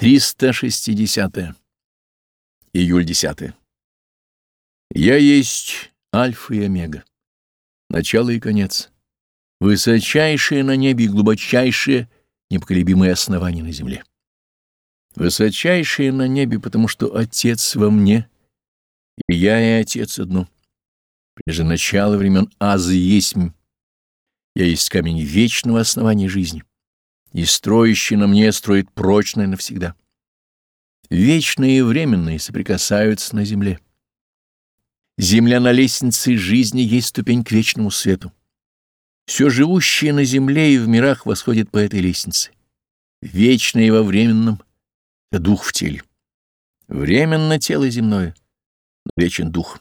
360. -е. Июль 10. Я есть альфа и омега, начало и конец, высочайшее на небе и глубочайшее непоколебимое основание на земле. Высочайшее на небе, потому что Отец во мне, и я и Отец одно. Прежде начала времен Азы есть я есть камень вечного основания жизни и строящий на мне строит прочное навсегда. Вечные и временные соприкасаются на земле. Земля на лестнице жизни есть ступень к вечному свету. Все живущее на земле и в мирах восходит по этой лестнице. Вечное и во временном — это дух в теле. Временно тело земное, но вечен дух.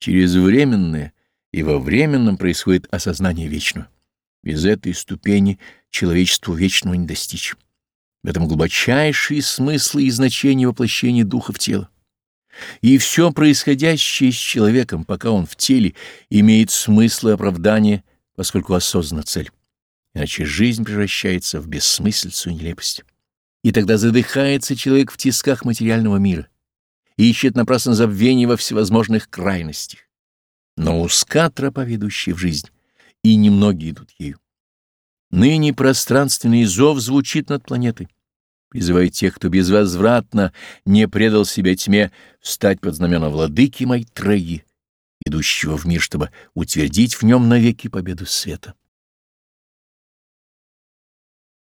Через временное и во временном происходит осознание вечного. Без этой ступени человечеству вечного не достичь. В этом глубочайшие смыслы и значения воплощения духа в тело. И все происходящее с человеком, пока он в теле, имеет смысл и оправдание, поскольку осознана цель. Иначе жизнь превращается в бессмыслицу и нелепость. И тогда задыхается человек в тисках материального мира и ищет напрасно забвение во всевозможных крайностях. Но узка тропа, ведущая в жизнь, и немногие идут ею. Ныне пространственный зов звучит над планетой, призывая тех, кто безвозвратно не предал себя тьме, встать под знамена владыки Майтреи, идущего в мир, чтобы утвердить в нем навеки победу света.